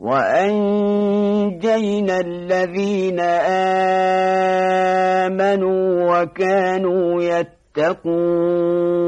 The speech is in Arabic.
وأنجينا الذين آمنوا وكانوا يتقون.